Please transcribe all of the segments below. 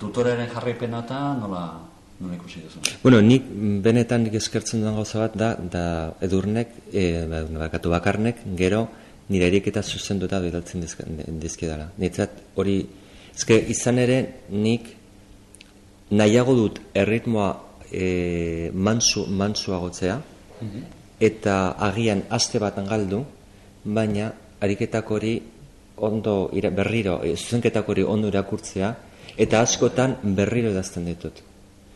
tutoraren jarraipena eta nola, nola ikusi duzu? Bueno, nik benetan nik eskertzen duen gauza bat da, da edurnek, e, bakatu bakarnek, gero nire eriketa zuzenduta bidaltzen dizkidala. Nitzat hori, ezke izan ere nik nahiago dut erritmoa e, mansu, mansuagotzea, mhm. eta agian aste bat galdu, baina ariketak hori ondo ira, berriro, e, zuzenketak hori ondo irakurtzea, eta askotan berriro edazten ditut.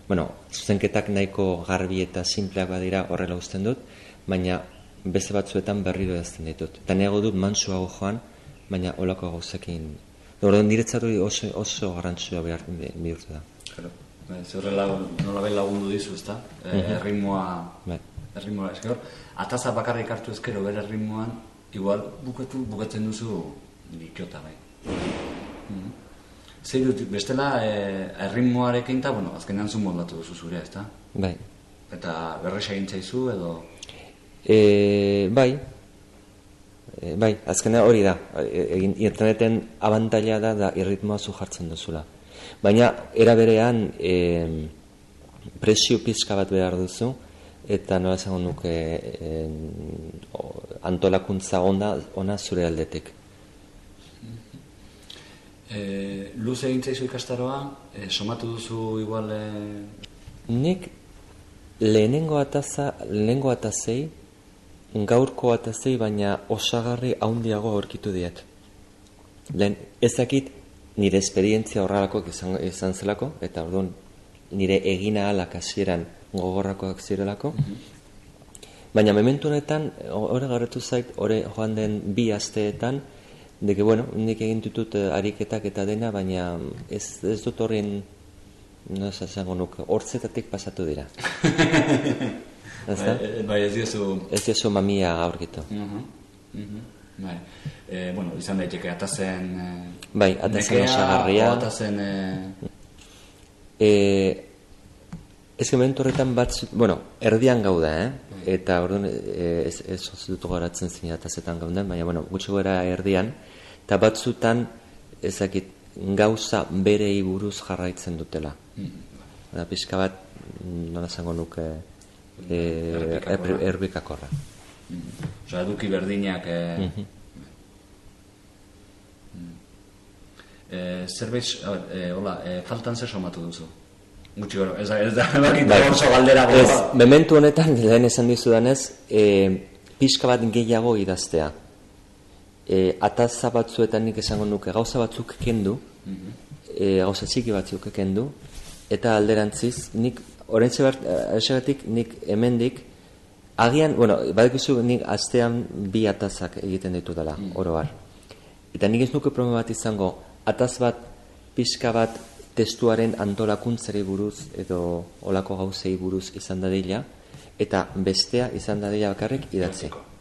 Bueno, zuzenketak nahiko garbi eta simpleak badira horrela uzten dut, baina beste batzuetan berriro edazten ditut. Eta nago dut mansuago joan, baina olako gauzekin. Orduan niretzat hori oso, oso garantzua behar bihurtu da. Claro. Zerrela nola lagundu dizu, ezta? E, mhm. erritmoa, bai. erritmoa eskero. Ataza bakarrik hartu ezkero bere erritmoan, igual bukatu, bukatzen duzu nikiota bai. Dut, bestela, e, erritmoarekin eta, bueno, azkenean zu moldatu duzu zure, ezta? Bai. Eta berrez egin zaizu edo... E, bai, e, bai, azkenean hori da, e, egin, interneten abantaila da da irritmoa zu jartzen duzula. Baina, era berean, e, presio pizka bat behar duzu, eta nola zango nuke e, antolakuntza ona, ona zure aldetik. E, Luz egin zaizu ikastaroa, e, somatu duzu igual... E... Nik lehenengo ataza, lehenengo atazei, gaurko atazei, baina osagarri haundiago aurkitu diet. Lehen, ezakit nire esperientzia horrelakoak izan, izan zelako, eta orduan nire egina alak hasieran gogorrakoak zirelako. Mm Baina mementu honetan, hori garretu zait, hori joan den bi asteetan, Deke, bueno, nik egin ditut uh, ariketak eta dena, baina ez, ez dut horren, no ez zango nuk, hortzetatik pasatu dira. ez da? Bai, bai, ez diozu... Ez diozu mamia aurkitu. Uh -huh. uh -huh. Bai. E, bueno, izan daiteke atazen... Bai, atazen osagarria. Atazen... E... E, ez gementu horretan bat, bueno, erdian gauda, eh? Eta orduan ez, ez, ez dut garatzen zin atazetan gauden, baina, bueno, gutxi gara erdian, eta batzutan ezakit gauza bere buruz jarraitzen dutela. Mm. pizka bat, nola zango nuke, e, erbikakorra. Mm. Osa, eduki berdinak... E... Mm -hmm. E, zerbait, e, hola, e, faltan zer somatu duzu? Gutxi gero, ez da, ez da, bai. oso galdera. Ez, mementu honetan, lehen esan dizudanez, e, pixka bat gehiago idaztea e, ataza batzuetan nik esango nuke gauza batzuk kendu, e, gauza txiki batzuk kendu, eta alderantziz, nik, orentze bat, nik hemendik, agian, bueno, badikuzu nik astean bi atazak egiten ditu dela, mm. oro bar. Eta nik ez nuke problema bat izango, ataz bat, pixka bat, testuaren antolakuntzari buruz, edo olako gauzei buruz izan dadila, eta bestea izan dadila bakarrik idatzeko.